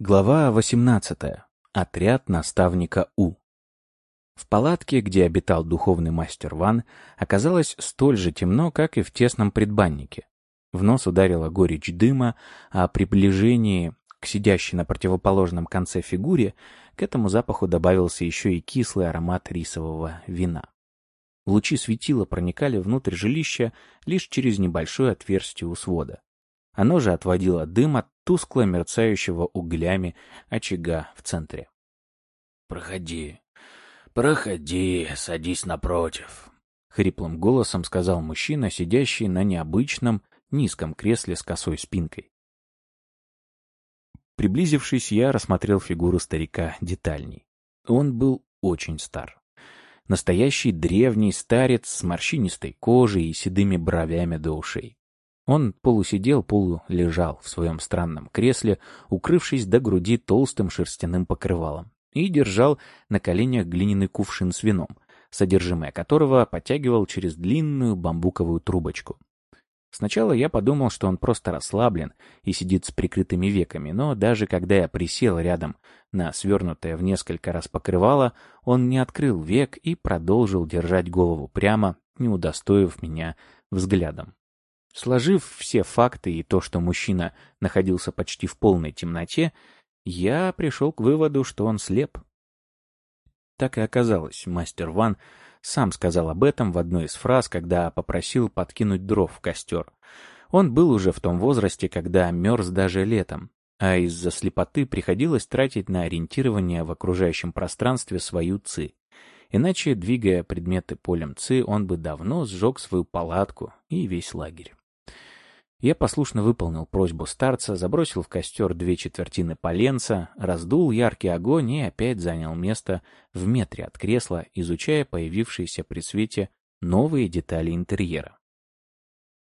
Глава 18. Отряд наставника У. В палатке, где обитал духовный мастер Ван, оказалось столь же темно, как и в тесном предбаннике. В нос ударила горечь дыма, а при приближении к сидящей на противоположном конце фигуре к этому запаху добавился еще и кислый аромат рисового вина. Лучи светила проникали внутрь жилища лишь через небольшое отверстие у свода. Оно же отводило дым от тускло мерцающего углями очага в центре. «Проходи, проходи, садись напротив», — хриплым голосом сказал мужчина, сидящий на необычном низком кресле с косой спинкой. Приблизившись, я рассмотрел фигуру старика детальней. Он был очень стар. Настоящий древний старец с морщинистой кожей и седыми бровями до ушей. Он полусидел, полулежал в своем странном кресле, укрывшись до груди толстым шерстяным покрывалом, и держал на коленях глиняный кувшин с вином, содержимое которого подтягивал через длинную бамбуковую трубочку. Сначала я подумал, что он просто расслаблен и сидит с прикрытыми веками, но даже когда я присел рядом на свернутое в несколько раз покрывало, он не открыл век и продолжил держать голову прямо, не удостоив меня взглядом. Сложив все факты и то, что мужчина находился почти в полной темноте, я пришел к выводу, что он слеп. Так и оказалось, мастер Ван сам сказал об этом в одной из фраз, когда попросил подкинуть дров в костер. Он был уже в том возрасте, когда мерз даже летом, а из-за слепоты приходилось тратить на ориентирование в окружающем пространстве свою ци. Иначе, двигая предметы полем ци, он бы давно сжег свою палатку и весь лагерь. Я послушно выполнил просьбу старца, забросил в костер две четвертины поленца, раздул яркий огонь и опять занял место в метре от кресла, изучая появившиеся при свете новые детали интерьера.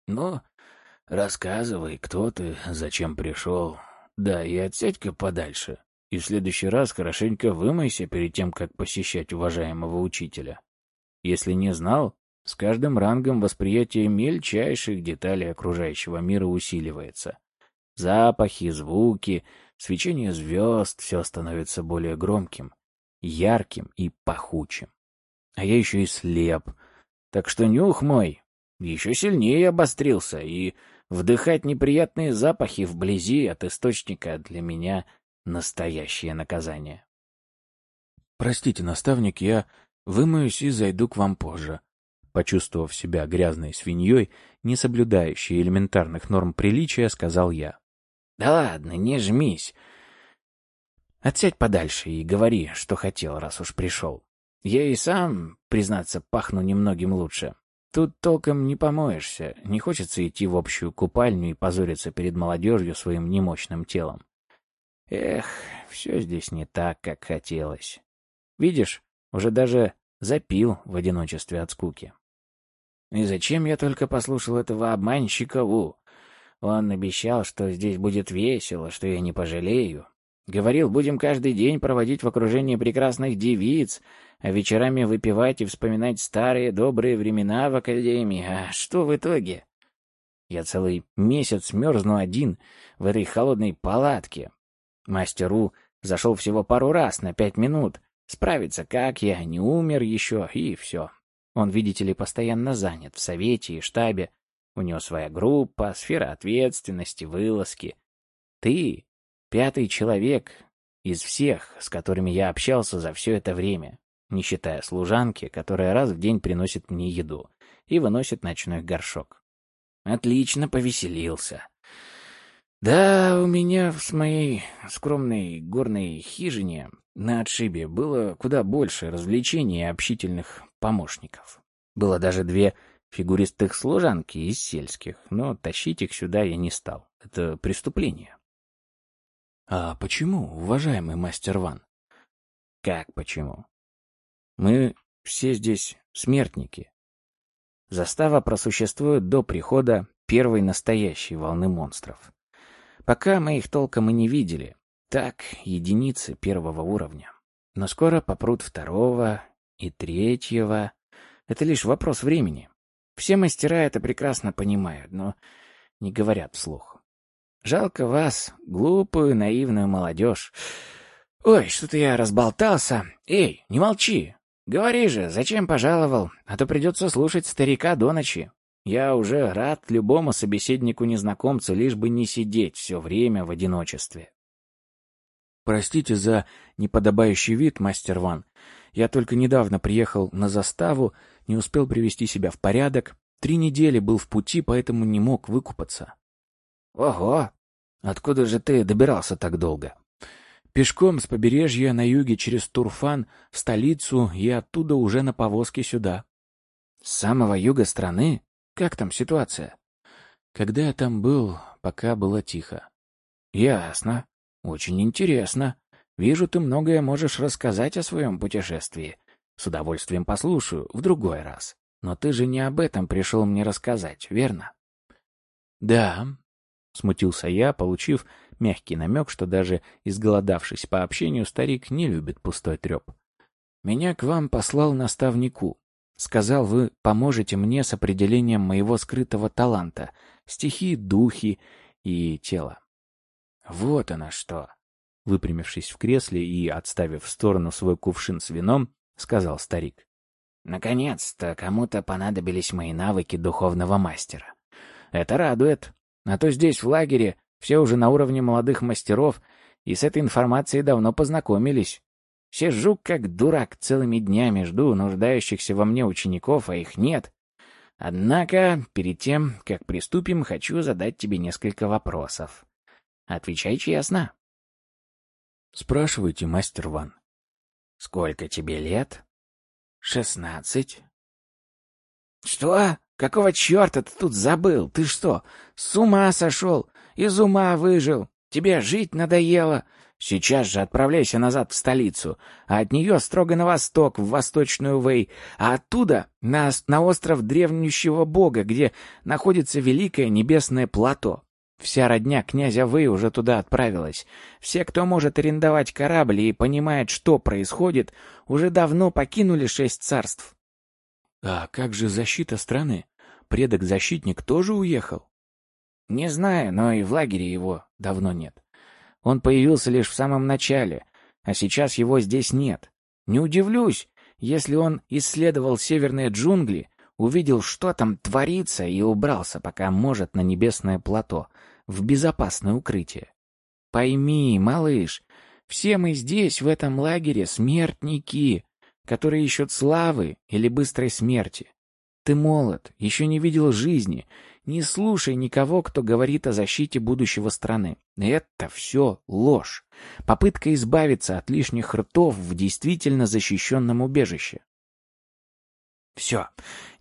«Ну, рассказывай, кто ты, зачем пришел. Да, и отсядь-ка подальше. И в следующий раз хорошенько вымойся перед тем, как посещать уважаемого учителя. Если не знал, с каждым рангом восприятие мельчайших деталей окружающего мира усиливается. Запахи, звуки, свечение звезд — все становится более громким, ярким и пахучим. А я еще и слеп, так что нюх мой еще сильнее обострился, и вдыхать неприятные запахи вблизи от источника для меня настоящее наказание. «Простите, наставник, я вымоюсь и зайду к вам позже», Почувствовав себя грязной свиньей, не соблюдающей элементарных норм приличия, сказал я. «Да ладно, не жмись. Отсядь подальше и говори, что хотел, раз уж пришел. Я и сам, признаться, пахну немногим лучше. Тут толком не помоешься, не хочется идти в общую купальню и позориться перед молодежью своим немощным телом. Эх, все здесь не так, как хотелось. Видишь, уже даже запил в одиночестве от скуки. И зачем я только послушал этого обманщика У? Он обещал, что здесь будет весело, что я не пожалею. Говорил, будем каждый день проводить в окружении прекрасных девиц, а вечерами выпивать и вспоминать старые добрые времена в академии. А что в итоге? Я целый месяц мерзну один в этой холодной палатке. Мастеру зашел всего пару раз на пять минут. Справиться как я, не умер еще, и все. Он, видите ли, постоянно занят в совете и штабе. У него своя группа, сфера ответственности, вылазки. Ты — пятый человек из всех, с которыми я общался за все это время, не считая служанки, которая раз в день приносит мне еду и выносит ночной горшок. Отлично повеселился. Да, у меня в моей скромной горной хижине на отшибе было куда больше развлечений и общительных помощников. Было даже две фигуристых служанки из сельских, но тащить их сюда я не стал. Это преступление. А почему, уважаемый мастер Ван? Как почему? Мы все здесь смертники. Застава просуществует до прихода первой настоящей волны монстров. Пока мы их толком и не видели. Так, единицы первого уровня. Но скоро попрут второго и третьего. Это лишь вопрос времени. Все мастера это прекрасно понимают, но не говорят вслух. Жалко вас, глупую, наивную молодежь. Ой, что-то я разболтался. Эй, не молчи. Говори же, зачем пожаловал, а то придется слушать старика до ночи. Я уже рад любому собеседнику-незнакомцу, лишь бы не сидеть все время в одиночестве. Простите за неподобающий вид, мастер Ван. Я только недавно приехал на заставу, не успел привести себя в порядок. Три недели был в пути, поэтому не мог выкупаться. Ого! Откуда же ты добирался так долго? Пешком с побережья на юге через Турфан в столицу и оттуда уже на повозке сюда. С самого юга страны? Как там ситуация? Когда я там был, пока было тихо. Ясно. Очень интересно. Вижу, ты многое можешь рассказать о своем путешествии. С удовольствием послушаю в другой раз. Но ты же не об этом пришел мне рассказать, верно? Да, смутился я, получив мягкий намек, что даже изголодавшись по общению, старик не любит пустой треп. Меня к вам послал наставнику. Сказал, вы поможете мне с определением моего скрытого таланта, стихи, духи и тело. Вот оно что. Выпрямившись в кресле и отставив в сторону свой кувшин с вином, сказал старик. Наконец-то кому-то понадобились мои навыки духовного мастера. Это радует. А то здесь, в лагере, все уже на уровне молодых мастеров и с этой информацией давно познакомились. Сижу как дурак целыми днями, жду нуждающихся во мне учеников, а их нет. Однако, перед тем, как приступим, хочу задать тебе несколько вопросов. Отвечай честно. Спрашивайте, мастер Ван. Сколько тебе лет? Шестнадцать. Что? Какого черта ты тут забыл? Ты что, с ума сошел? Из ума выжил? Тебе жить надоело? Сейчас же отправляйся назад в столицу, а от нее строго на восток, в Восточную Вэй, а оттуда на, на остров древнющего бога, где находится великое небесное плато. Вся родня князя Вэй уже туда отправилась. Все, кто может арендовать корабль и понимает, что происходит, уже давно покинули шесть царств. А как же защита страны? Предок-защитник тоже уехал? Не знаю, но и в лагере его давно нет. Он появился лишь в самом начале, а сейчас его здесь нет. Не удивлюсь, если он исследовал северные джунгли, увидел, что там творится, и убрался, пока может, на небесное плато, в безопасное укрытие. Пойми, малыш, все мы здесь, в этом лагере, смертники, которые ищут славы или быстрой смерти. Ты молод, еще не видел жизни, не слушай никого, кто говорит о защите будущего страны. Это все ложь. Попытка избавиться от лишних ртов в действительно защищенном убежище. Все,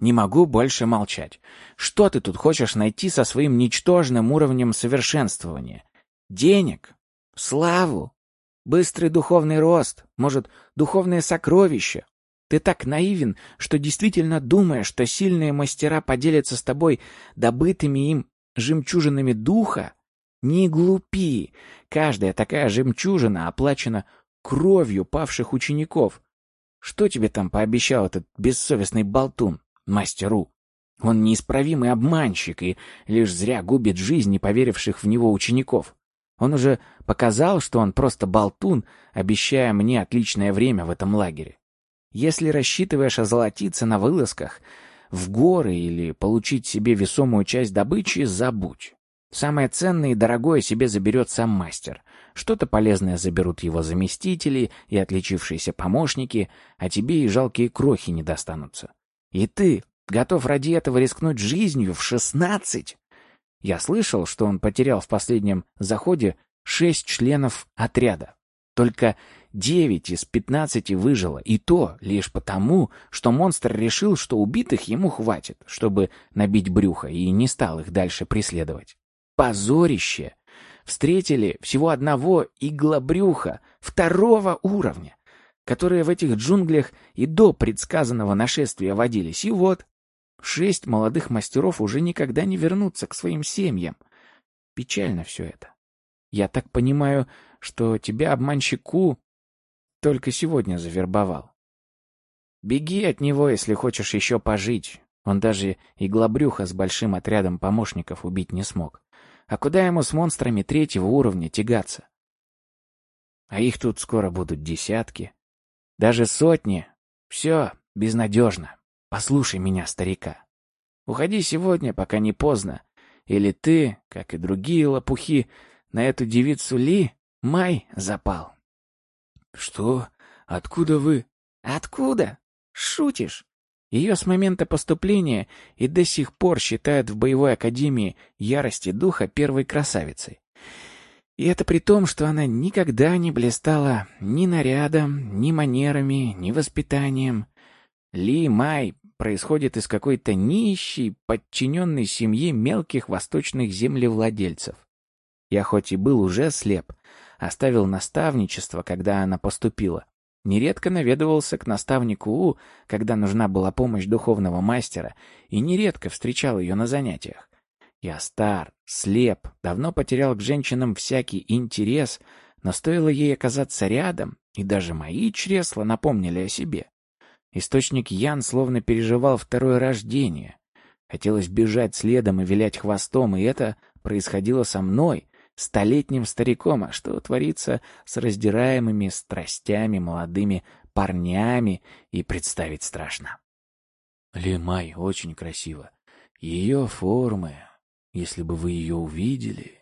не могу больше молчать. Что ты тут хочешь найти со своим ничтожным уровнем совершенствования? Денег? Славу? Быстрый духовный рост? Может, духовные сокровища? Ты так наивен, что действительно думаешь, что сильные мастера поделятся с тобой добытыми им жемчужинами духа? Не глупи. Каждая такая жемчужина оплачена кровью павших учеников. Что тебе там пообещал этот бессовестный болтун, мастеру? Он неисправимый обманщик и лишь зря губит жизни поверивших в него учеников. Он уже показал, что он просто болтун, обещая мне отличное время в этом лагере. Если рассчитываешь озолотиться на вылазках, в горы или получить себе весомую часть добычи, забудь. Самое ценное и дорогое себе заберет сам мастер. Что-то полезное заберут его заместители и отличившиеся помощники, а тебе и жалкие крохи не достанутся. И ты готов ради этого рискнуть жизнью в шестнадцать? Я слышал, что он потерял в последнем заходе шесть членов отряда. Только Девять из пятнадцати выжило, и то лишь потому, что монстр решил, что убитых ему хватит, чтобы набить брюхо, и не стал их дальше преследовать. Позорище! Встретили всего одного иглобрюха второго уровня, которые в этих джунглях и до предсказанного нашествия водились, и вот шесть молодых мастеров уже никогда не вернутся к своим семьям. Печально все это. Я так понимаю, что тебя, обманщику, только сегодня завербовал. Беги от него, если хочешь еще пожить. Он даже иглобрюха с большим отрядом помощников убить не смог. А куда ему с монстрами третьего уровня тягаться? А их тут скоро будут десятки. Даже сотни. Все безнадежно. Послушай меня, старика. Уходи сегодня, пока не поздно. Или ты, как и другие лопухи, на эту девицу Ли май запал. Что? Откуда вы? Откуда? Шутишь? Ее с момента поступления и до сих пор считают в боевой академии ярости духа первой красавицей. И это при том, что она никогда не блистала ни нарядом, ни манерами, ни воспитанием. Ли Май происходит из какой-то нищей, подчиненной семьи мелких восточных землевладельцев. Я хоть и был уже слеп, оставил наставничество, когда она поступила. Нередко наведывался к наставнику У, когда нужна была помощь духовного мастера, и нередко встречал ее на занятиях. Я стар, слеп, давно потерял к женщинам всякий интерес, но стоило ей оказаться рядом, и даже мои чресла напомнили о себе. Источник Ян словно переживал второе рождение. Хотелось бежать следом и вилять хвостом, и это происходило со мной, столетним стариком, а что творится с раздираемыми страстями молодыми парнями, и представить страшно. Лимай очень красиво. Ее формы, если бы вы ее увидели...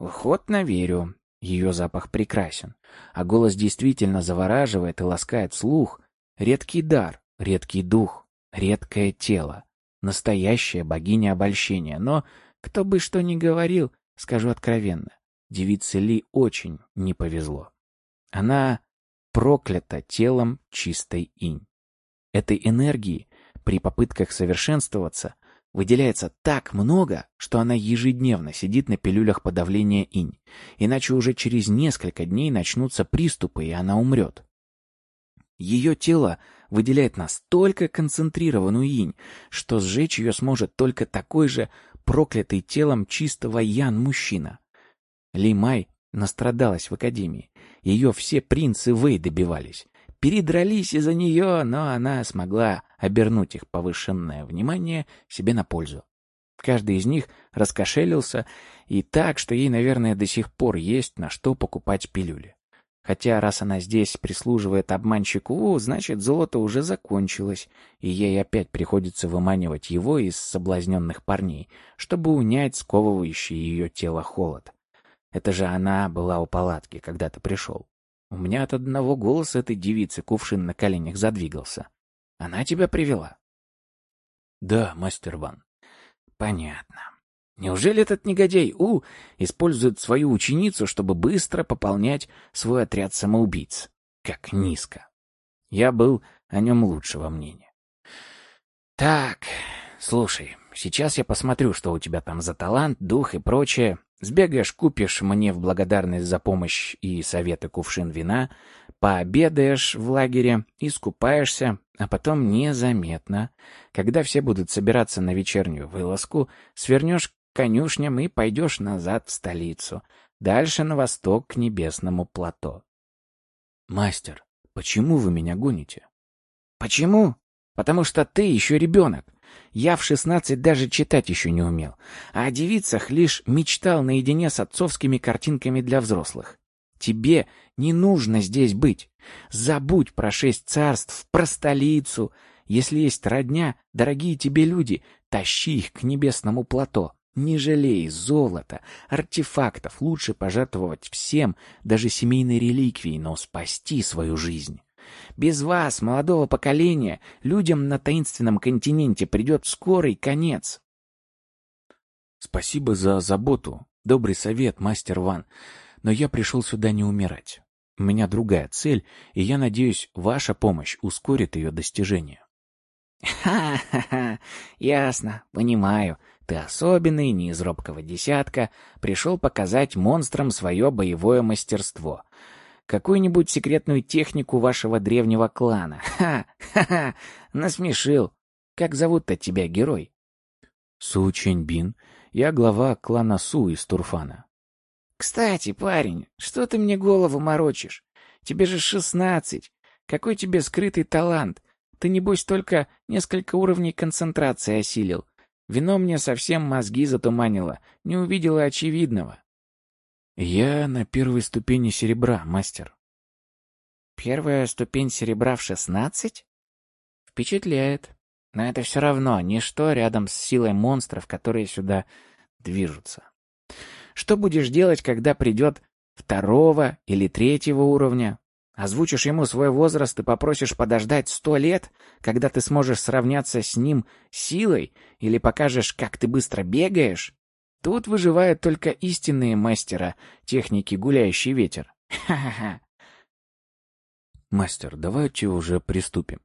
Охотно верю. Ее запах прекрасен. А голос действительно завораживает и ласкает слух. Редкий дар, редкий дух, редкое тело. Настоящая богиня обольщения. Но, кто бы что ни говорил, скажу откровенно, девице Ли очень не повезло. Она проклята телом чистой инь. Этой энергии при попытках совершенствоваться выделяется так много, что она ежедневно сидит на пилюлях подавления инь, иначе уже через несколько дней начнутся приступы, и она умрет. Ее тело выделяет настолько концентрированную инь, что сжечь ее сможет только такой же проклятый телом чистого ян мужчина. Ли Май настрадалась в академии. Ее все принцы Вэй добивались. Передрались из-за нее, но она смогла обернуть их повышенное внимание себе на пользу. Каждый из них раскошелился и так, что ей, наверное, до сих пор есть на что покупать пилюли. Хотя раз она здесь прислуживает обманщику, значит, золото уже закончилось, и ей опять приходится выманивать его из соблазненных парней, чтобы унять сковывающий ее тело холод. Это же она была у палатки, когда ты пришел. У меня от одного голоса этой девицы кувшин на коленях задвигался. Она тебя привела? Да, мастер Ван. Понятно. Неужели этот негодяй У использует свою ученицу, чтобы быстро пополнять свой отряд самоубийц? Как низко. Я был о нем лучшего мнения. Так, слушай, сейчас я посмотрю, что у тебя там за талант, дух и прочее. Сбегаешь, купишь мне в благодарность за помощь и советы кувшин вина, пообедаешь в лагере, искупаешься, а потом незаметно, когда все будут собираться на вечернюю вылазку, свернешь конюшням и пойдешь назад в столицу, дальше на восток к небесному плато. «Мастер, почему вы меня гоните?» «Почему? Потому что ты еще ребенок. Я в шестнадцать даже читать еще не умел, а о девицах лишь мечтал наедине с отцовскими картинками для взрослых. Тебе не нужно здесь быть. Забудь про шесть царств, про столицу. Если есть родня, дорогие тебе люди, тащи их к небесному плато. Не жалей золота, артефактов, лучше пожертвовать всем, даже семейной реликвией, но спасти свою жизнь. Без вас, молодого поколения, людям на таинственном континенте придет скорый конец. Спасибо за заботу, добрый совет, мастер Ван, но я пришел сюда не умирать. У меня другая цель, и я надеюсь, ваша помощь ускорит ее достижение. Ха-ха-ха, ясно, понимаю. Ты особенный, не из робкого десятка, пришел показать монстрам свое боевое мастерство какую-нибудь секретную технику вашего древнего клана. Ха-ха-ха! Насмешил. Как зовут-то тебя, герой? Су Чэньбин. Я глава клана Су из Турфана. Кстати, парень, что ты мне голову морочишь? Тебе же шестнадцать. Какой тебе скрытый талант? Ты, небось, только несколько уровней концентрации осилил. Вино мне совсем мозги затуманило, не увидела очевидного. Я на первой ступени серебра, мастер. Первая ступень серебра в шестнадцать? Впечатляет. Но это все равно ничто рядом с силой монстров, которые сюда движутся. Что будешь делать, когда придет второго или третьего уровня? Озвучишь ему свой возраст и попросишь подождать сто лет, когда ты сможешь сравняться с ним силой, или покажешь, как ты быстро бегаешь? Тут выживают только истинные мастера техники «Гуляющий ветер». Ха-ха-ха. Мастер, давайте уже приступим.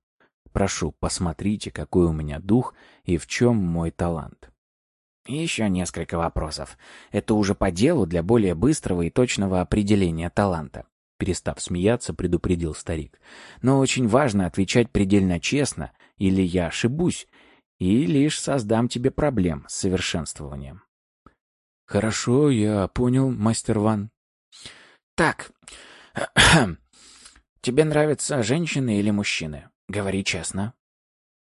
Прошу, посмотрите, какой у меня дух и в чем мой талант. Еще несколько вопросов. Это уже по делу для более быстрого и точного определения таланта. Перестав смеяться, предупредил старик. Но очень важно отвечать предельно честно, или я ошибусь, и лишь создам тебе проблем с совершенствованием. Хорошо, я понял, мастер Ван. Так, тебе нравятся женщины или мужчины? Говори честно.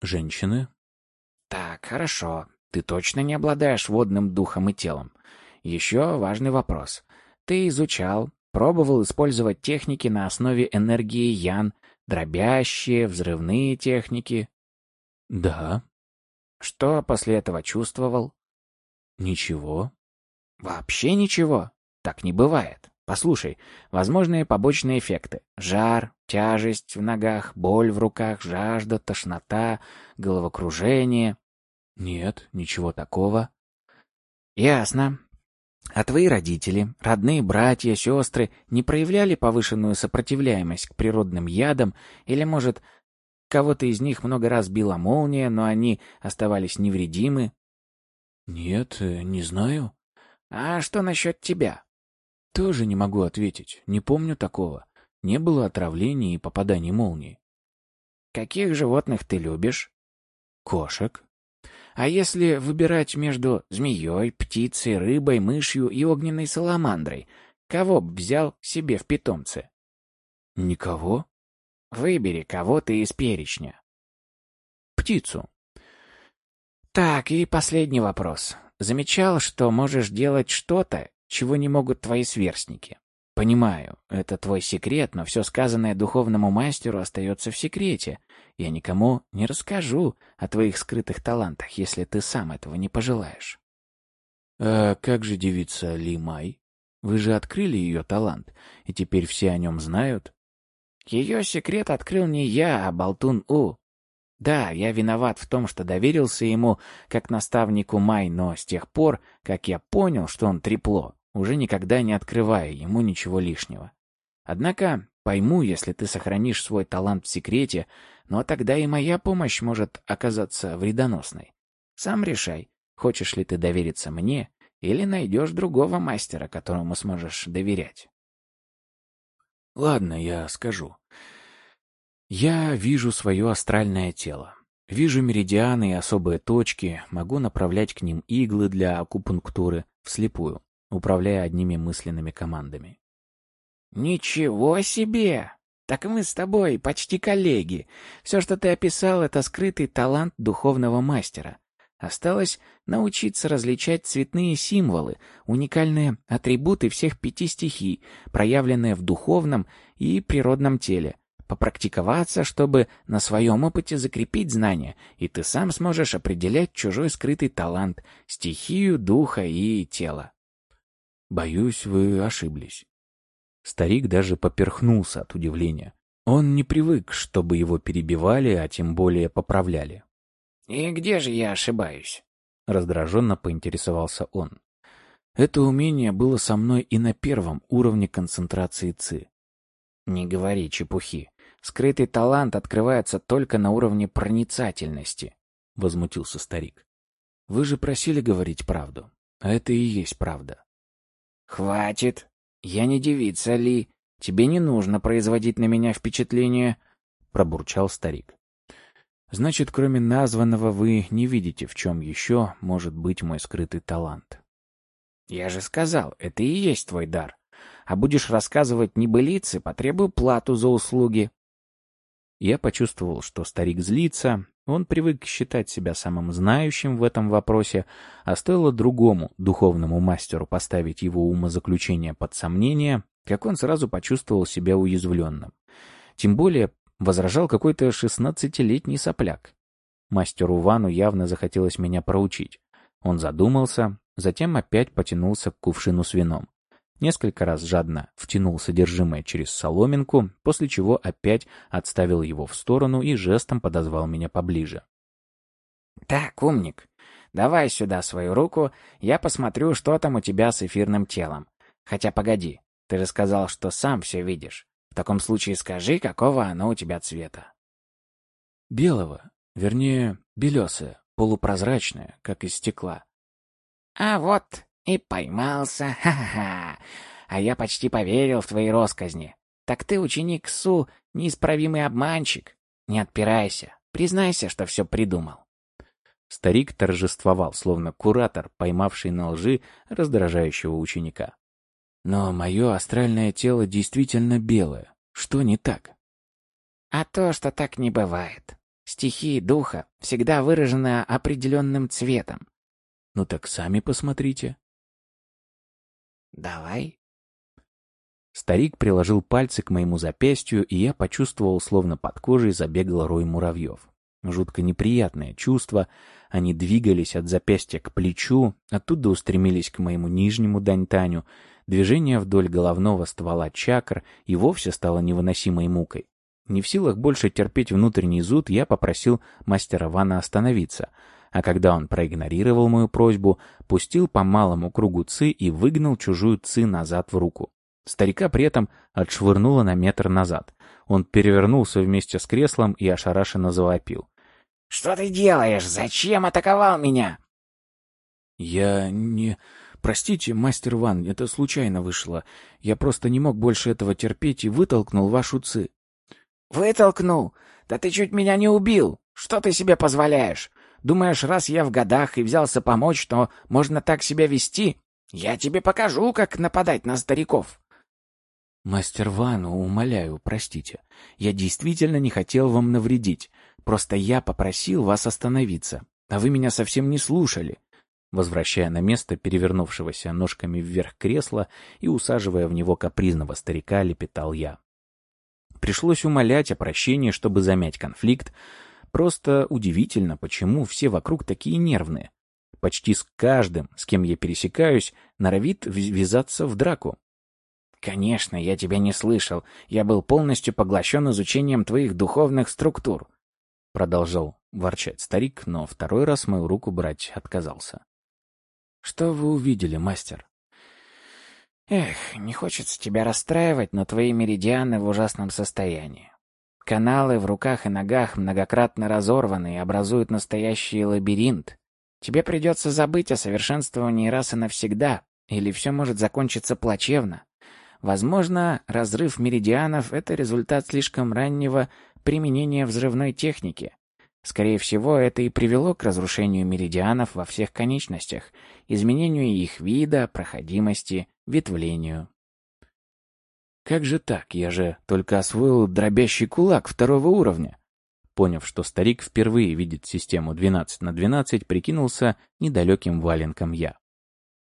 Женщины? Так, хорошо. Ты точно не обладаешь водным духом и телом. Еще важный вопрос. Ты изучал, пробовал использовать техники на основе энергии Ян, дробящие, взрывные техники? Да. Что после этого чувствовал? Ничего. Вообще ничего? Так не бывает. Послушай, возможные побочные эффекты. Жар, тяжесть в ногах, боль в руках, жажда, тошнота, головокружение. Нет, ничего такого. Ясно. А твои родители, родные братья, сестры не проявляли повышенную сопротивляемость к природным ядам или, может, кого-то из них много раз била молния, но они оставались невредимы? Нет, э, не знаю. А что насчет тебя? Тоже не могу ответить. Не помню такого. Не было отравлений и попаданий молнии. Каких животных ты любишь? Кошек. А если выбирать между змеей, птицей, рыбой, мышью и огненной саламандрой, кого б взял себе в питомце? Никого. Выбери кого-то из перечня. Птицу. Так, и последний вопрос. Замечал, что можешь делать что-то, чего не могут твои сверстники. Понимаю, это твой секрет, но все сказанное духовному мастеру остается в секрете. Я никому не расскажу о твоих скрытых талантах, если ты сам этого не пожелаешь. А как же девица Ли Май? Вы же открыли ее талант, и теперь все о нем знают? Ее секрет открыл не я, а Болтун У. Да, я виноват в том, что доверился ему как наставнику Май, но с тех пор, как я понял, что он трепло, уже никогда не открывая ему ничего лишнего. Однако пойму, если ты сохранишь свой талант в секрете, но тогда и моя помощь может оказаться вредоносной. Сам решай, хочешь ли ты довериться мне или найдешь другого мастера, которому сможешь доверять. Ладно, я скажу. Я вижу свое астральное тело. Вижу меридианы и особые точки, могу направлять к ним иглы для акупунктуры вслепую управляя одними мысленными командами. «Ничего себе! Так мы с тобой почти коллеги. Все, что ты описал, это скрытый талант духовного мастера. Осталось научиться различать цветные символы, уникальные атрибуты всех пяти стихий, проявленные в духовном и природном теле, попрактиковаться, чтобы на своем опыте закрепить знания, и ты сам сможешь определять чужой скрытый талант, стихию духа и тела. Боюсь, вы ошиблись. Старик даже поперхнулся от удивления. Он не привык, чтобы его перебивали, а тем более поправляли. «И где же я ошибаюсь?» Раздраженно поинтересовался он. Это умение было со мной и на первом уровне концентрации ЦИ. «Не говори чепухи. Скрытый талант открывается только на уровне проницательности», — возмутился старик. «Вы же просили говорить правду, а это и есть правда. «Хватит! Я не девица, Ли. Тебе не нужно производить на меня впечатление», — пробурчал старик. «Значит, кроме названного, вы не видите, в чем еще может быть мой скрытый талант». «Я же сказал, это и есть твой дар. А будешь рассказывать небылицы, потребую плату за услуги». Я почувствовал, что старик злится, Он привык считать себя самым знающим в этом вопросе, а стоило другому духовному мастеру поставить его умозаключение под сомнение, как он сразу почувствовал себя уязвленным. Тем более возражал какой-то шестнадцатилетний сопляк. Мастеру Вану явно захотелось меня проучить. Он задумался, затем опять потянулся к кувшину с вином. Несколько раз жадно втянул содержимое через соломинку, после чего опять отставил его в сторону и жестом подозвал меня поближе. «Так, умник, давай сюда свою руку, я посмотрю, что там у тебя с эфирным телом. Хотя погоди, ты же сказал, что сам все видишь. В таком случае скажи, какого оно у тебя цвета». «Белого, вернее, белесое, полупрозрачное, как из стекла». «А вот, и поймался, ха-ха-ха. А я почти поверил в твои росказни. Так ты, ученик Су, неисправимый обманщик. Не отпирайся, признайся, что все придумал. Старик торжествовал, словно куратор, поймавший на лжи раздражающего ученика. «Но мое астральное тело действительно белое. Что не так?» «А то, что так не бывает. Стихии духа всегда выражены определенным цветом». «Ну так сами посмотрите». «Давай». Старик приложил пальцы к моему запястью, и я почувствовал, словно под кожей забегал рой муравьев. Жутко неприятное чувство. Они двигались от запястья к плечу, оттуда устремились к моему нижнему даньтаню. Движение вдоль головного ствола чакр и вовсе стало невыносимой мукой. Не в силах больше терпеть внутренний зуд, я попросил мастера Вана остановиться — а когда он проигнорировал мою просьбу, пустил по малому кругу ци и выгнал чужую ци назад в руку. Старика при этом отшвырнуло на метр назад. Он перевернулся вместе с креслом и ошарашенно завопил. «Что ты делаешь? Зачем атаковал меня?» «Я не... Простите, мастер Ван, это случайно вышло. Я просто не мог больше этого терпеть и вытолкнул вашу ци». «Вытолкнул? Да ты чуть меня не убил! Что ты себе позволяешь? Думаешь, раз я в годах и взялся помочь, то можно так себя вести? Я тебе покажу, как нападать на стариков. Мастер Вану, умоляю, простите. Я действительно не хотел вам навредить. Просто я попросил вас остановиться, а вы меня совсем не слушали. Возвращая на место перевернувшегося ножками вверх кресла и усаживая в него капризного старика, лепетал я. Пришлось умолять о прощении, чтобы замять конфликт, Просто удивительно, почему все вокруг такие нервные. Почти с каждым, с кем я пересекаюсь, норовит ввязаться в драку. «Конечно, я тебя не слышал. Я был полностью поглощен изучением твоих духовных структур», — продолжал ворчать старик, но второй раз мою руку брать отказался. «Что вы увидели, мастер?» «Эх, не хочется тебя расстраивать, но твои меридианы в ужасном состоянии. Каналы в руках и ногах многократно разорваны и образуют настоящий лабиринт. Тебе придется забыть о совершенствовании раз и навсегда, или все может закончиться плачевно. Возможно, разрыв меридианов — это результат слишком раннего применения взрывной техники. Скорее всего, это и привело к разрушению меридианов во всех конечностях, изменению их вида, проходимости, ветвлению. Как же так? Я же только освоил дробящий кулак второго уровня. Поняв, что старик впервые видит систему 12 на 12, прикинулся недалеким валенком я.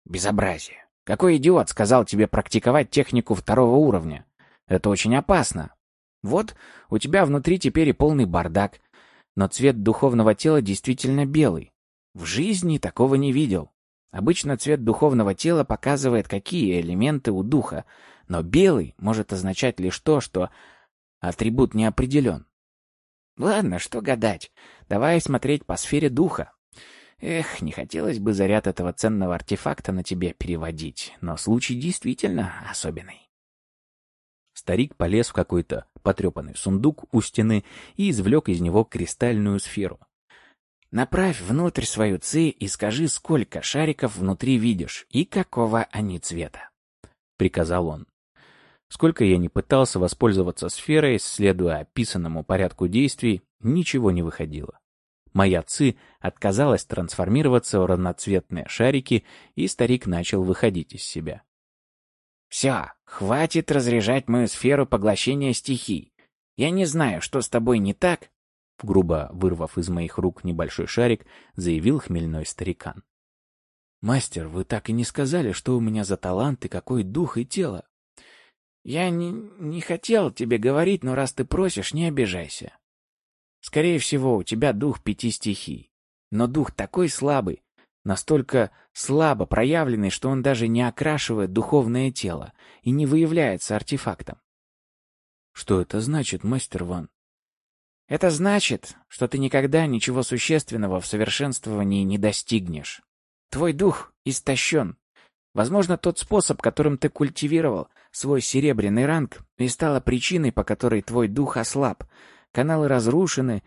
Безобразие. Какой идиот сказал тебе практиковать технику второго уровня? Это очень опасно. Вот, у тебя внутри теперь и полный бардак. Но цвет духовного тела действительно белый. В жизни такого не видел. Обычно цвет духовного тела показывает, какие элементы у духа, но белый может означать лишь то, что атрибут не определен. Ладно, что гадать. Давай смотреть по сфере духа. Эх, не хотелось бы заряд этого ценного артефакта на тебе переводить, но случай действительно особенный. Старик полез в какой-то потрепанный сундук у стены и извлек из него кристальную сферу. Направь внутрь свою ци и скажи, сколько шариков внутри видишь и какого они цвета. — приказал он. Сколько я не пытался воспользоваться сферой, следуя описанному порядку действий, ничего не выходило. Моя ци отказалась трансформироваться в разноцветные шарики, и старик начал выходить из себя. «Все, хватит разряжать мою сферу поглощения стихий. Я не знаю, что с тобой не так, грубо вырвав из моих рук небольшой шарик, заявил хмельной старикан. «Мастер, вы так и не сказали, что у меня за талант и какой дух и тело». «Я не, не хотел тебе говорить, но раз ты просишь, не обижайся. Скорее всего, у тебя дух пяти стихий. Но дух такой слабый, настолько слабо проявленный, что он даже не окрашивает духовное тело и не выявляется артефактом. Что это значит, мастер Ван? Это значит, что ты никогда ничего существенного в совершенствовании не достигнешь. Твой дух истощен. Возможно, тот способ, которым ты культивировал свой серебряный ранг, и стала причиной, по которой твой дух ослаб. Каналы разрушены.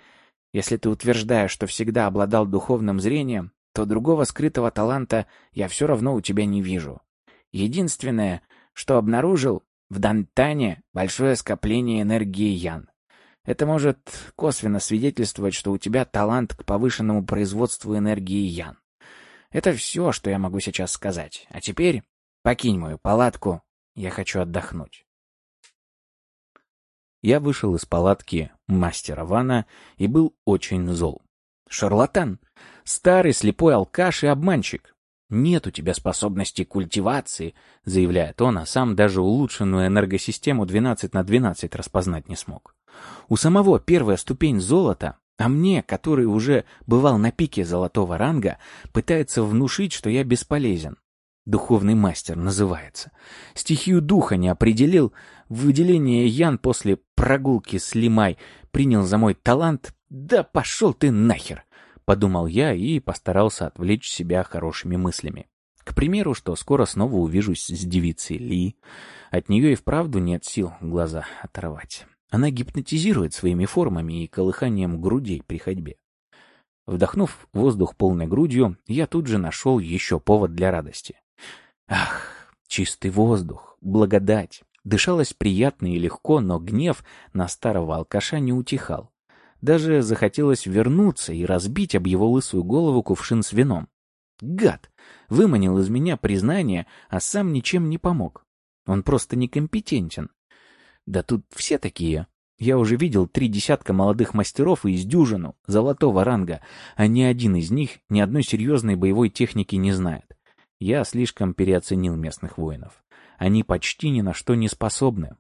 Если ты утверждаешь, что всегда обладал духовным зрением, то другого скрытого таланта я все равно у тебя не вижу. Единственное, что обнаружил, в Дантане большое скопление энергии Ян. Это может косвенно свидетельствовать, что у тебя талант к повышенному производству энергии Ян. Это все, что я могу сейчас сказать. А теперь покинь мою палатку, я хочу отдохнуть. Я вышел из палатки мастера Вана и был очень зол. Шарлатан, старый слепой алкаш и обманщик. «Нет у тебя способности культивации», — заявляет он, а сам даже улучшенную энергосистему 12 на 12 распознать не смог. У самого первая ступень золота, а мне, который уже бывал на пике золотого ранга, пытается внушить, что я бесполезен. Духовный мастер называется. Стихию духа не определил, выделение Ян после прогулки с Лимай принял за мой талант. Да пошел ты нахер! подумал я и постарался отвлечь себя хорошими мыслями. К примеру, что скоро снова увижусь с девицей Ли. От нее и вправду нет сил глаза оторвать. Она гипнотизирует своими формами и колыханием грудей при ходьбе. Вдохнув воздух полной грудью, я тут же нашел еще повод для радости. Ах, чистый воздух, благодать. Дышалось приятно и легко, но гнев на старого алкаша не утихал. Даже захотелось вернуться и разбить об его лысую голову кувшин с вином. Гад! Выманил из меня признание, а сам ничем не помог. Он просто некомпетентен. Да тут все такие. Я уже видел три десятка молодых мастеров и из дюжину, золотого ранга, а ни один из них ни одной серьезной боевой техники не знает. Я слишком переоценил местных воинов. Они почти ни на что не способны.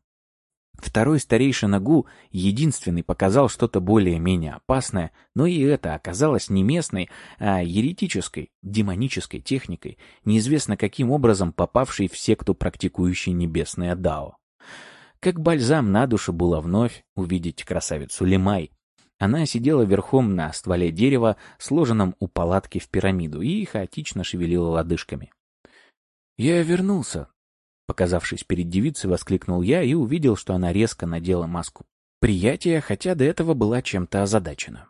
Второй старейшина Гу единственный показал что-то более-менее опасное, но и это оказалось не местной, а еретической, демонической техникой, неизвестно каким образом попавшей в секту, практикующей небесное Дао. Как бальзам на душу было вновь увидеть красавицу Лимай. Она сидела верхом на стволе дерева, сложенном у палатки в пирамиду, и хаотично шевелила лодыжками. «Я вернулся», Показавшись перед девицей, воскликнул я и увидел, что она резко надела маску приятия, хотя до этого была чем-то озадачена.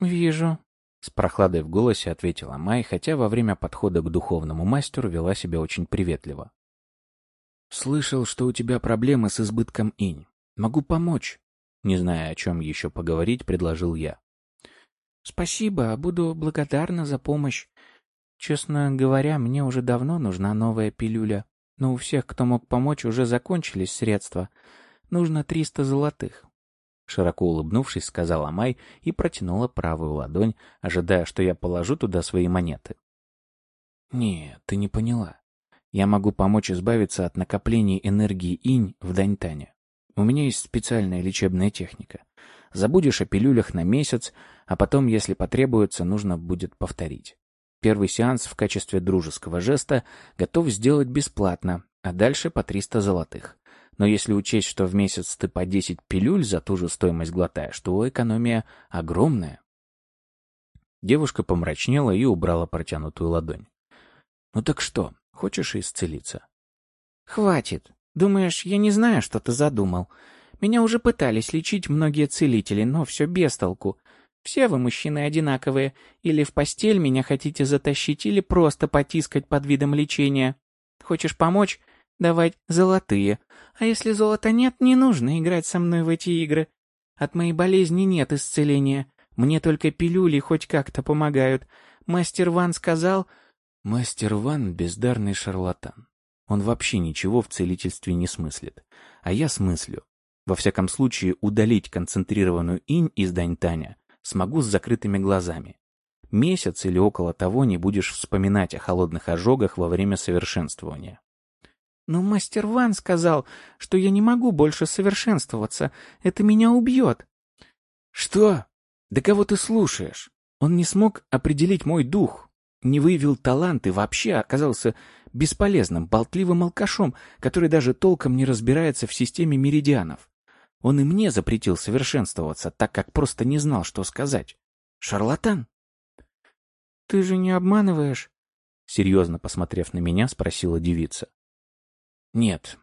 «Вижу», — с прохладой в голосе ответила Май, хотя во время подхода к духовному мастеру вела себя очень приветливо. «Слышал, что у тебя проблемы с избытком инь. Могу помочь?» Не зная, о чем еще поговорить, предложил я. «Спасибо, буду благодарна за помощь. Честно говоря, мне уже давно нужна новая пилюля. Но у всех, кто мог помочь, уже закончились средства. Нужно триста золотых. Широко улыбнувшись, сказала Май и протянула правую ладонь, ожидая, что я положу туда свои монеты. «Нет, ты не поняла. Я могу помочь избавиться от накоплений энергии инь в Даньтане. У меня есть специальная лечебная техника. Забудешь о пилюлях на месяц, а потом, если потребуется, нужно будет повторить. Первый сеанс в качестве дружеского жеста готов сделать бесплатно, а дальше по 300 золотых. Но если учесть, что в месяц ты по 10 пилюль за ту же стоимость глотаешь, то экономия огромная. Девушка помрачнела и убрала протянутую ладонь. «Ну так что, хочешь исцелиться?» «Хватит. Думаешь, я не знаю, что ты задумал. Меня уже пытались лечить многие целители, но все без толку. Все вы, мужчины, одинаковые. Или в постель меня хотите затащить, или просто потискать под видом лечения. Хочешь помочь? Давай золотые. А если золота нет, не нужно играть со мной в эти игры. От моей болезни нет исцеления. Мне только пилюли хоть как-то помогают. Мастер Ван сказал... Мастер Ван — бездарный шарлатан. Он вообще ничего в целительстве не смыслит. А я смыслю. Во всяком случае, удалить концентрированную инь из Даньтаня смогу с закрытыми глазами. Месяц или около того не будешь вспоминать о холодных ожогах во время совершенствования. «Но мастер Ван сказал, что я не могу больше совершенствоваться. Это меня убьет». «Что? Да кого ты слушаешь? Он не смог определить мой дух, не выявил талант и вообще оказался бесполезным, болтливым алкашом, который даже толком не разбирается в системе меридианов. Он и мне запретил совершенствоваться, так как просто не знал, что сказать. Шарлатан. «Ты же не обманываешь?» Серьезно посмотрев на меня, спросила девица. «Нет.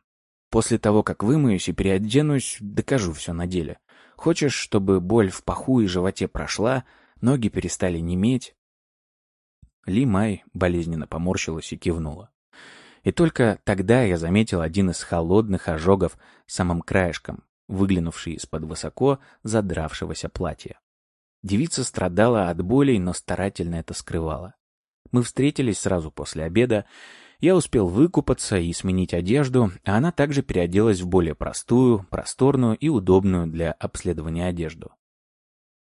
После того, как вымоюсь и переоденусь, докажу все на деле. Хочешь, чтобы боль в паху и животе прошла, ноги перестали неметь?» Ли Май болезненно поморщилась и кивнула. И только тогда я заметил один из холодных ожогов самым краешком, выглянувший из-под высоко задравшегося платья. Девица страдала от болей, но старательно это скрывала. Мы встретились сразу после обеда. Я успел выкупаться и сменить одежду, а она также переоделась в более простую, просторную и удобную для обследования одежду.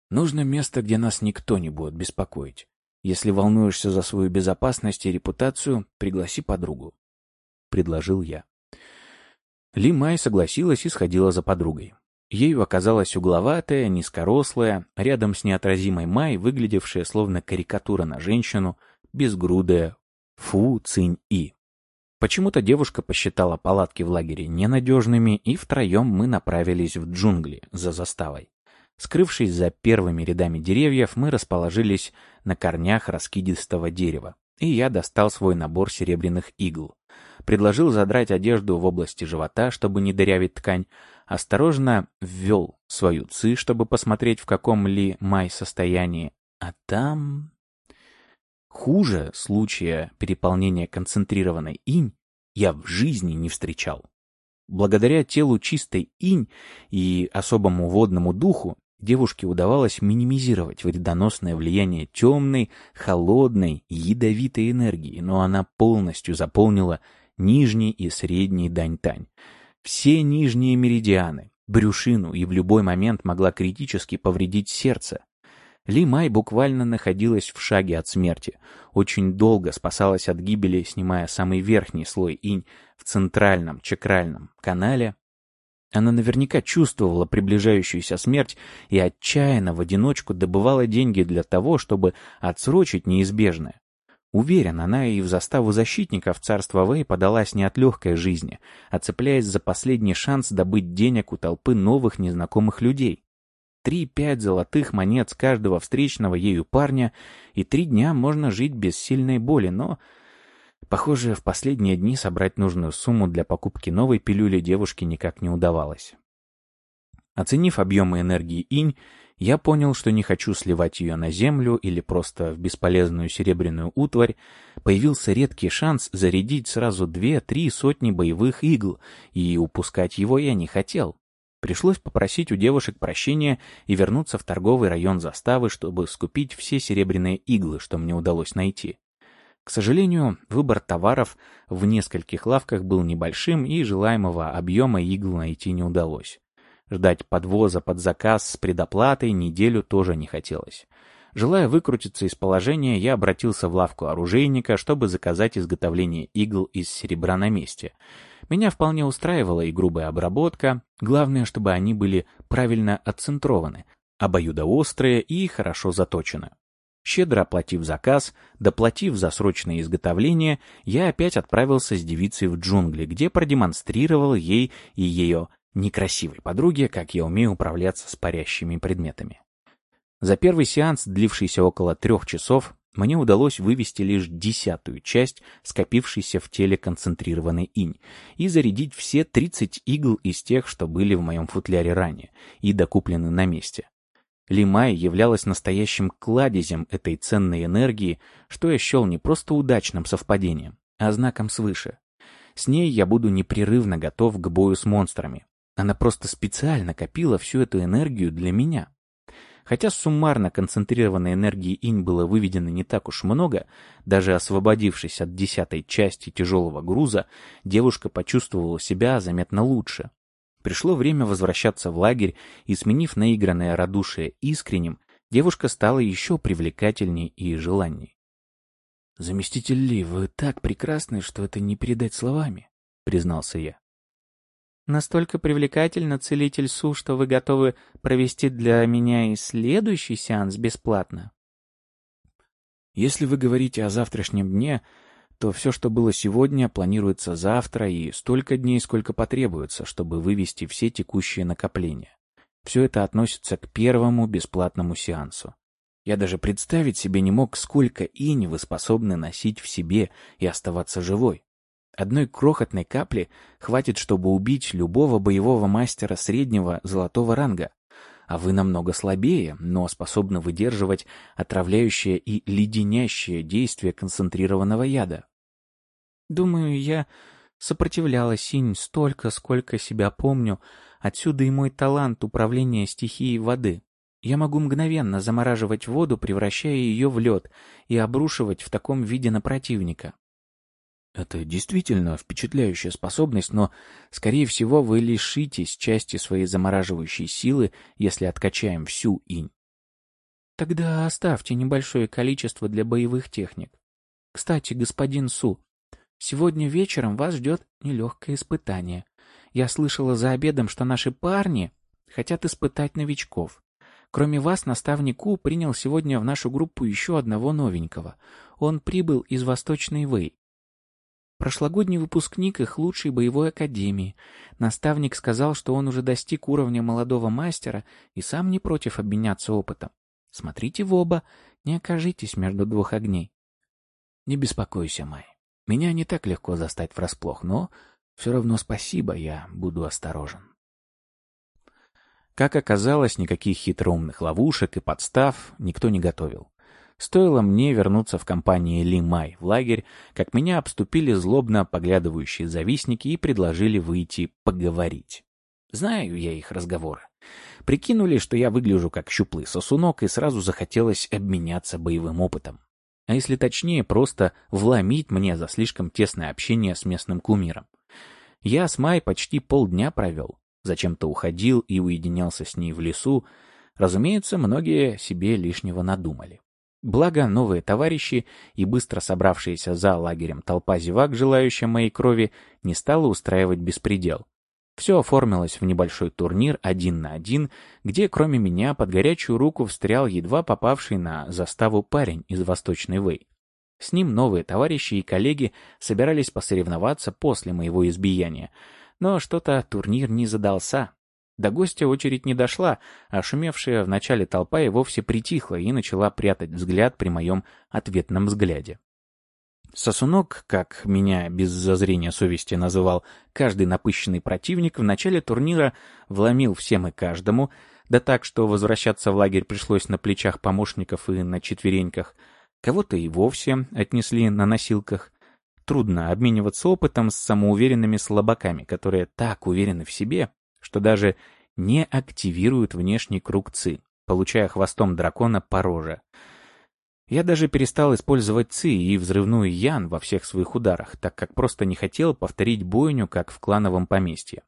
Нужно место, где нас никто не будет беспокоить. Если волнуешься за свою безопасность и репутацию, пригласи подругу. Предложил я. Ли Май согласилась и сходила за подругой. Ею оказалась угловатая, низкорослая, рядом с неотразимой Май, выглядевшая словно карикатура на женщину, безгрудая Фу Цинь И. Почему-то девушка посчитала палатки в лагере ненадежными, и втроем мы направились в джунгли за заставой. Скрывшись за первыми рядами деревьев, мы расположились на корнях раскидистого дерева, и я достал свой набор серебряных игл предложил задрать одежду в области живота, чтобы не дырявить ткань, осторожно ввел свою ци, чтобы посмотреть, в каком ли май состоянии, а там... Хуже случая переполнения концентрированной инь я в жизни не встречал. Благодаря телу чистой инь и особому водному духу девушке удавалось минимизировать вредоносное влияние темной, холодной, ядовитой энергии, но она полностью заполнила нижний и средний дань-тань. Все нижние меридианы, брюшину и в любой момент могла критически повредить сердце. Ли Май буквально находилась в шаге от смерти. Очень долго спасалась от гибели, снимая самый верхний слой инь в центральном чакральном канале. Она наверняка чувствовала приближающуюся смерть и отчаянно в одиночку добывала деньги для того, чтобы отсрочить неизбежное. Уверен, она и в заставу защитников царства Вэй подалась не от легкой жизни, а цепляясь за последний шанс добыть денег у толпы новых незнакомых людей. Три-пять золотых монет с каждого встречного ею парня, и три дня можно жить без сильной боли, но... Похоже, в последние дни собрать нужную сумму для покупки новой пилюли девушке никак не удавалось. Оценив объемы энергии инь, я понял, что не хочу сливать ее на землю или просто в бесполезную серебряную утварь, появился редкий шанс зарядить сразу две-три сотни боевых игл, и упускать его я не хотел. Пришлось попросить у девушек прощения и вернуться в торговый район заставы, чтобы скупить все серебряные иглы, что мне удалось найти. К сожалению, выбор товаров в нескольких лавках был небольшим, и желаемого объема игл найти не удалось. Ждать подвоза под заказ с предоплатой неделю тоже не хотелось. Желая выкрутиться из положения, я обратился в лавку оружейника, чтобы заказать изготовление игл из серебра на месте. Меня вполне устраивала и грубая обработка, главное, чтобы они были правильно отцентрованы, обоюдоострые и хорошо заточены. Щедро оплатив заказ, доплатив за срочное изготовление, я опять отправился с девицей в джунгли, где продемонстрировал ей и ее некрасивой подруге, как я умею управляться с парящими предметами. За первый сеанс, длившийся около трех часов, мне удалось вывести лишь десятую часть скопившейся в теле концентрированной инь и зарядить все 30 игл из тех, что были в моем футляре ранее и докуплены на месте. Лимай являлась настоящим кладезем этой ценной энергии, что я счел не просто удачным совпадением, а знаком свыше. С ней я буду непрерывно готов к бою с монстрами, она просто специально копила всю эту энергию для меня. Хотя суммарно концентрированной энергии инь было выведено не так уж много, даже освободившись от десятой части тяжелого груза, девушка почувствовала себя заметно лучше. Пришло время возвращаться в лагерь, и, сменив наигранное радушие искренним, девушка стала еще привлекательней и желанней. «Заместитель Ли, вы так прекрасны, что это не передать словами», — признался я. «Настолько привлекательно, целитель Су, что вы готовы провести для меня и следующий сеанс бесплатно?» «Если вы говорите о завтрашнем дне, то все, что было сегодня, планируется завтра и столько дней, сколько потребуется, чтобы вывести все текущие накопления. Все это относится к первому бесплатному сеансу. Я даже представить себе не мог, сколько ини вы способны носить в себе и оставаться живой. Одной крохотной капли хватит, чтобы убить любого боевого мастера среднего золотого ранга. А вы намного слабее, но способны выдерживать отравляющее и леденящее действие концентрированного яда. Думаю, я сопротивлялась синь столько, сколько себя помню. Отсюда и мой талант управления стихией воды. Я могу мгновенно замораживать воду, превращая ее в лед, и обрушивать в таком виде на противника. Это действительно впечатляющая способность, но, скорее всего, вы лишитесь части своей замораживающей силы, если откачаем всю инь. Тогда оставьте небольшое количество для боевых техник. Кстати, господин Су, сегодня вечером вас ждет нелегкое испытание. Я слышала за обедом, что наши парни хотят испытать новичков. Кроме вас, наставник У принял сегодня в нашу группу еще одного новенького. Он прибыл из Восточной Вэй. Прошлогодний выпускник их лучшей боевой академии. Наставник сказал, что он уже достиг уровня молодого мастера и сам не против обменяться опытом. Смотрите в оба, не окажитесь между двух огней. Не беспокойся, Май. Меня не так легко застать врасплох, но все равно спасибо, я буду осторожен. Как оказалось, никаких хитроумных ловушек и подстав никто не готовил. Стоило мне вернуться в компании Ли Май в лагерь, как меня обступили злобно поглядывающие завистники и предложили выйти поговорить. Знаю я их разговоры. Прикинули, что я выгляжу как щуплый сосунок, и сразу захотелось обменяться боевым опытом. А если точнее, просто вломить мне за слишком тесное общение с местным кумиром. Я с Май почти полдня провел, зачем-то уходил и уединялся с ней в лесу, разумеется, многие себе лишнего надумали. Благо, новые товарищи и быстро собравшаяся за лагерем толпа зевак, желающая моей крови, не стала устраивать беспредел. Все оформилось в небольшой турнир один на один, где кроме меня под горячую руку встрял едва попавший на заставу парень из Восточной Вэй. С ним новые товарищи и коллеги собирались посоревноваться после моего избияния, но что-то турнир не задался. До гостя очередь не дошла, а шумевшая в начале толпа и вовсе притихла и начала прятать взгляд при моем ответном взгляде. Сосунок, как меня без зазрения совести называл каждый напыщенный противник, в начале турнира вломил всем и каждому, да так, что возвращаться в лагерь пришлось на плечах помощников и на четвереньках. Кого-то и вовсе отнесли на носилках. Трудно обмениваться опытом с самоуверенными слабаками, которые так уверены в себе, что даже не активируют внешний круг ЦИ, получая хвостом дракона по роже. Я даже перестал использовать ЦИ и взрывную Ян во всех своих ударах, так как просто не хотел повторить бойню, как в клановом поместье.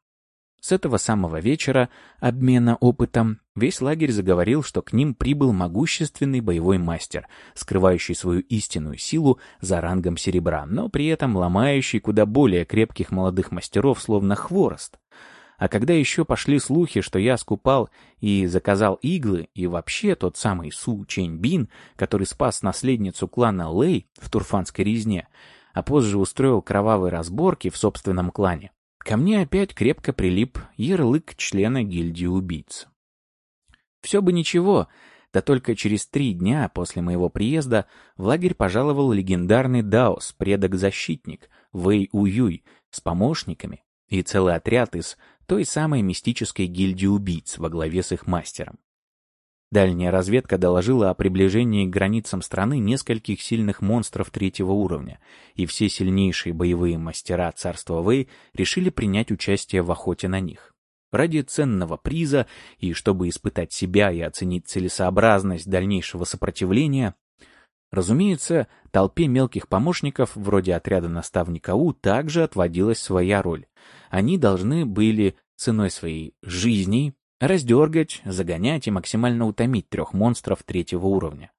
С этого самого вечера, обмена опытом, весь лагерь заговорил, что к ним прибыл могущественный боевой мастер, скрывающий свою истинную силу за рангом серебра, но при этом ломающий куда более крепких молодых мастеров, словно хворост. А когда еще пошли слухи, что я скупал и заказал иглы, и вообще тот самый Су Чэнь Бин, который спас наследницу клана Лэй в турфанской резне, а позже устроил кровавые разборки в собственном клане, Ко мне опять крепко прилип ярлык члена гильдии убийц. Все бы ничего, да только через три дня после моего приезда в лагерь пожаловал легендарный Даос, предок-защитник, Вэй Уюй, с помощниками и целый отряд из той самой мистической гильдии убийц во главе с их мастером. Дальняя разведка доложила о приближении к границам страны нескольких сильных монстров третьего уровня, и все сильнейшие боевые мастера царства Вэй решили принять участие в охоте на них. Ради ценного приза и чтобы испытать себя и оценить целесообразность дальнейшего сопротивления, разумеется, толпе мелких помощников, вроде отряда наставника У, также отводилась своя роль. Они должны были ценой своей жизни раздергать, загонять и максимально утомить трех монстров третьего уровня.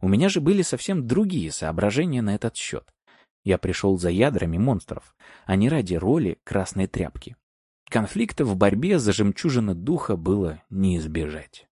У меня же были совсем другие соображения на этот счет. Я пришел за ядрами монстров, а не ради роли красной тряпки. Конфликта в борьбе за жемчужины духа было не избежать.